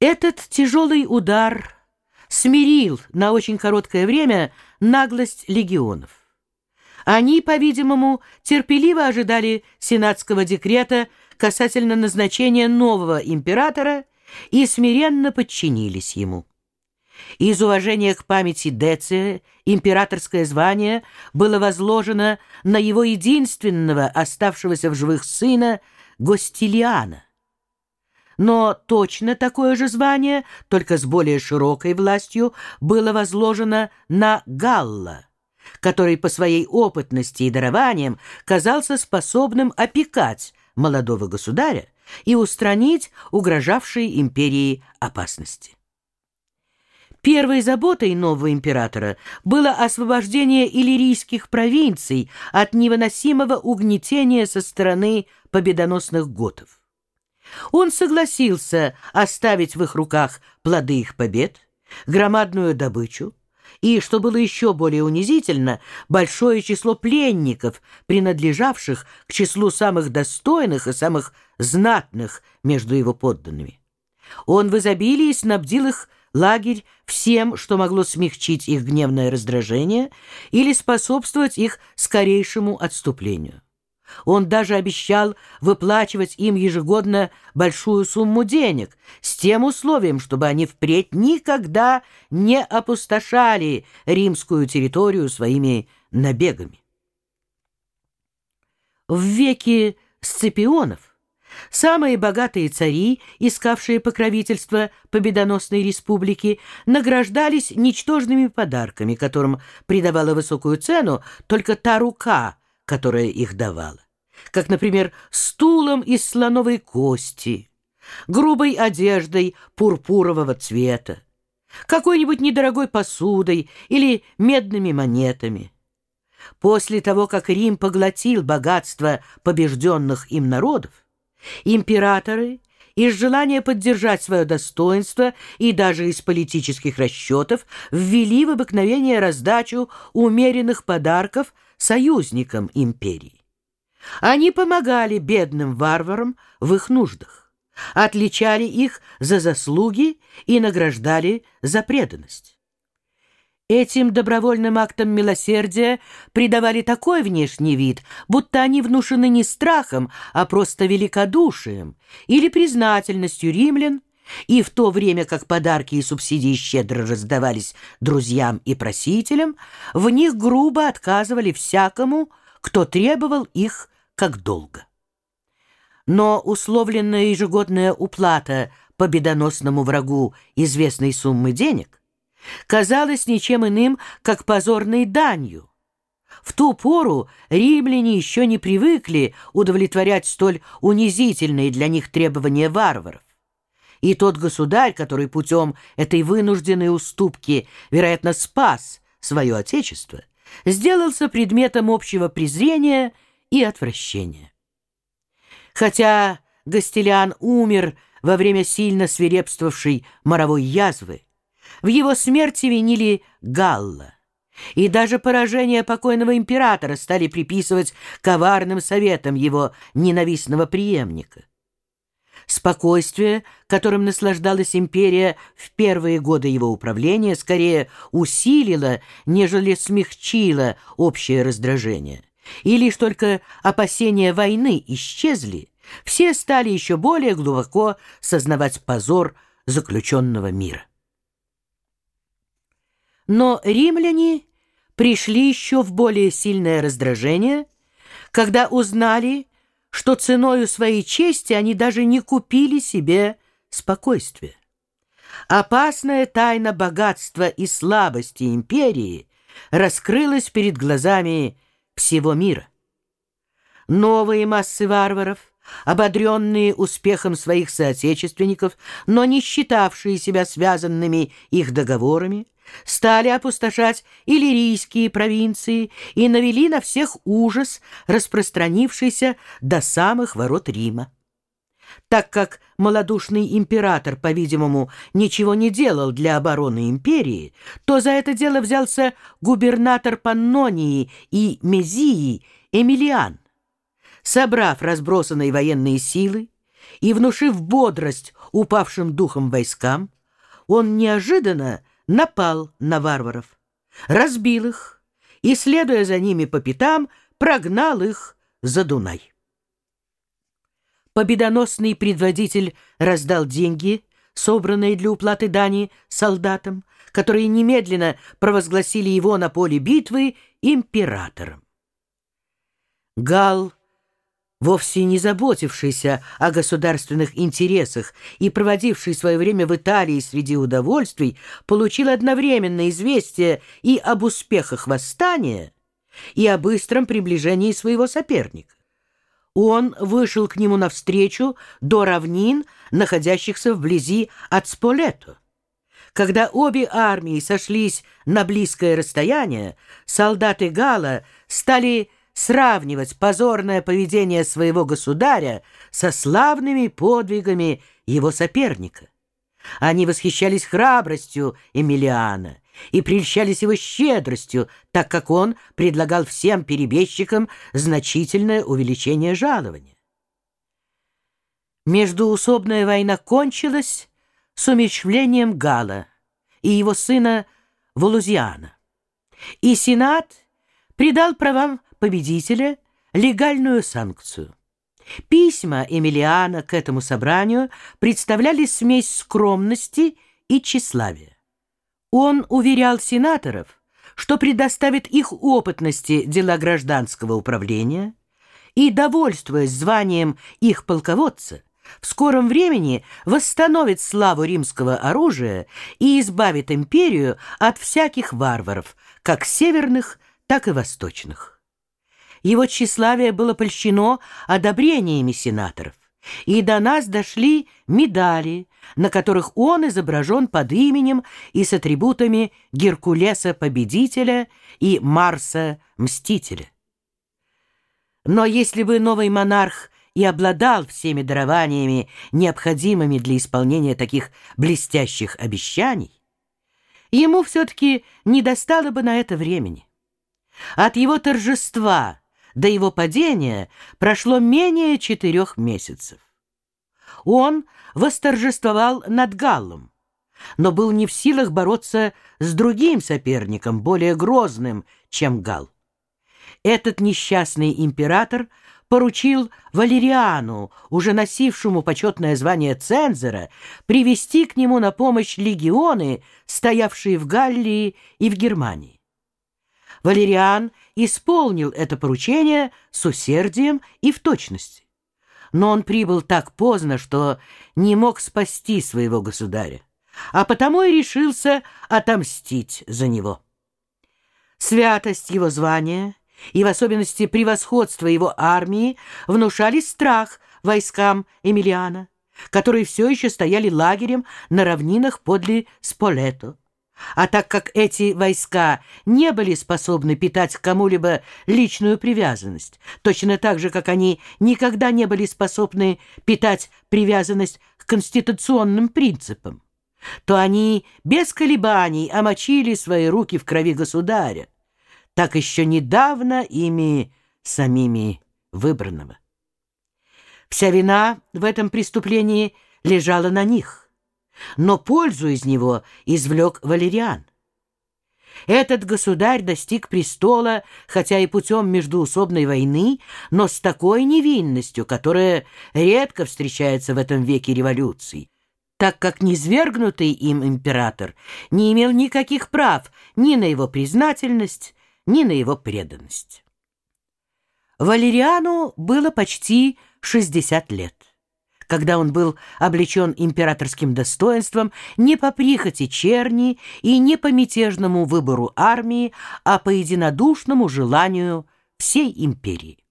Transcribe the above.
Этот тяжелый удар смирил на очень короткое время наглость легионов. Они, по-видимому, терпеливо ожидали сенатского декрета касательно назначения нового императора и смиренно подчинились ему. Из уважения к памяти Деция императорское звание было возложено на его единственного оставшегося в живых сына Гостилиана. Но точно такое же звание, только с более широкой властью, было возложено на Галла, который по своей опытности и дарованиям казался способным опекать молодого государя и устранить угрожавшие империи опасности. Первой заботой нового императора было освобождение иллирийских провинций от невыносимого угнетения со стороны победоносных готов. Он согласился оставить в их руках плоды их побед, громадную добычу, и, что было еще более унизительно, большое число пленников, принадлежавших к числу самых достойных и самых знатных между его подданными. Он в изобилии снабдил их лагерь всем, что могло смягчить их гневное раздражение или способствовать их скорейшему отступлению. Он даже обещал выплачивать им ежегодно большую сумму денег с тем условием, чтобы они впредь никогда не опустошали римскую территорию своими набегами. В веке Сципионов Самые богатые цари, искавшие покровительство победоносной республики, награждались ничтожными подарками, которым придавала высокую цену только та рука, которая их давала. Как, например, стулом из слоновой кости, грубой одеждой пурпурового цвета, какой-нибудь недорогой посудой или медными монетами. После того, как Рим поглотил богатство побежденных им народов, Императоры из желания поддержать свое достоинство и даже из политических расчетов ввели в обыкновение раздачу умеренных подарков союзникам империи. Они помогали бедным варварам в их нуждах, отличали их за заслуги и награждали за преданность. Этим добровольным актам милосердия придавали такой внешний вид, будто они внушены не страхом, а просто великодушием или признательностью римлян, и в то время как подарки и субсидии щедро раздавались друзьям и просителям, в них грубо отказывали всякому, кто требовал их как долго. Но условленная ежегодная уплата победоносному врагу известной суммы денег – казалось ничем иным, как позорной данью. В ту пору римляне еще не привыкли удовлетворять столь унизительные для них требования варваров. И тот государь, который путем этой вынужденной уступки, вероятно, спас свое отечество, сделался предметом общего презрения и отвращения. Хотя Гастелиан умер во время сильно свирепствовавшей моровой язвы, в его смерти винили Галла. И даже поражение покойного императора стали приписывать коварным советам его ненавистного преемника. Спокойствие, которым наслаждалась империя в первые годы его управления, скорее усилило, нежели смягчило общее раздражение. И лишь только опасения войны исчезли, все стали еще более глубоко сознавать позор заключенного мира. Но римляне пришли еще в более сильное раздражение, когда узнали, что ценою своей чести они даже не купили себе спокойствие. Опасная тайна богатства и слабости империи раскрылась перед глазами всего мира. Новые массы варваров — ободренные успехом своих соотечественников, но не считавшие себя связанными их договорами, стали опустошать иллирийские провинции и навели на всех ужас, распространившийся до самых ворот Рима. Так как малодушный император, по-видимому, ничего не делал для обороны империи, то за это дело взялся губернатор Паннонии и Мезии Эмилиан собрав разбросанные военные силы и внушив бодрость упавшим духом войскам, он неожиданно напал на варваров, разбил их и, следуя за ними по пятам, прогнал их за Дунай. Победоносный предводитель раздал деньги, собранные для уплаты дани солдатам, которые немедленно провозгласили его на поле битвы императором. Гал, вовсе не заботившийся о государственных интересах и проводивший свое время в Италии среди удовольствий, получил одновременно известие и об успехах восстания, и о быстром приближении своего соперника. Он вышел к нему навстречу до равнин, находящихся вблизи от Сполето. Когда обе армии сошлись на близкое расстояние, солдаты Гала стали сравнивать позорное поведение своего государя со славными подвигами его соперника. Они восхищались храбростью Эмилиана и прельщались его щедростью, так как он предлагал всем перебежчикам значительное увеличение жалования. Междуусобная война кончилась с умерщвлением Гала и его сына Волузиана, и Сенат придал правам победителя легальную санкцию. Письма Эмилиана к этому собранию представляли смесь скромности и тщеславия. Он уверял сенаторов, что предоставит их опытности дела гражданского управления и, довольствуясь званием их полководца, в скором времени восстановит славу римского оружия и избавит империю от всяких варваров, как северных, так и восточных. Его тщеславие было польщено одобрениями сенаторов, и до нас дошли медали, на которых он изображен под именем и с атрибутами Геркулеса-победителя и Марса-мстителя. Но если бы новый монарх и обладал всеми дарованиями, необходимыми для исполнения таких блестящих обещаний, ему все-таки не достало бы на это времени. От его торжества – до его падения прошло менее четырех месяцев. Он восторжествовал над Галлом, но был не в силах бороться с другим соперником, более грозным, чем Гал. Этот несчастный император поручил Валериану, уже носившему почетное звание цензора, привести к нему на помощь легионы, стоявшие в Галлии и в Германии. Валериан исполнил это поручение с усердием и в точности. Но он прибыл так поздно, что не мог спасти своего государя, а потому и решился отомстить за него. Святость его звания и в особенности превосходство его армии внушали страх войскам Эмилиана, которые все еще стояли лагерем на равнинах подле Сполето. А так как эти войска не были способны питать к кому-либо личную привязанность, точно так же, как они никогда не были способны питать привязанность к конституционным принципам, то они без колебаний омочили свои руки в крови государя, так еще недавно ими самими выбранного. Вся вина в этом преступлении лежала на них но пользу из него извлек Валериан. Этот государь достиг престола, хотя и путем междуусобной войны, но с такой невинностью, которая редко встречается в этом веке революций, так как низвергнутый им император не имел никаких прав ни на его признательность, ни на его преданность. Валериану было почти 60 лет когда он был облечен императорским достоинством не по прихоти черни и не по мятежному выбору армии, а по единодушному желанию всей империи.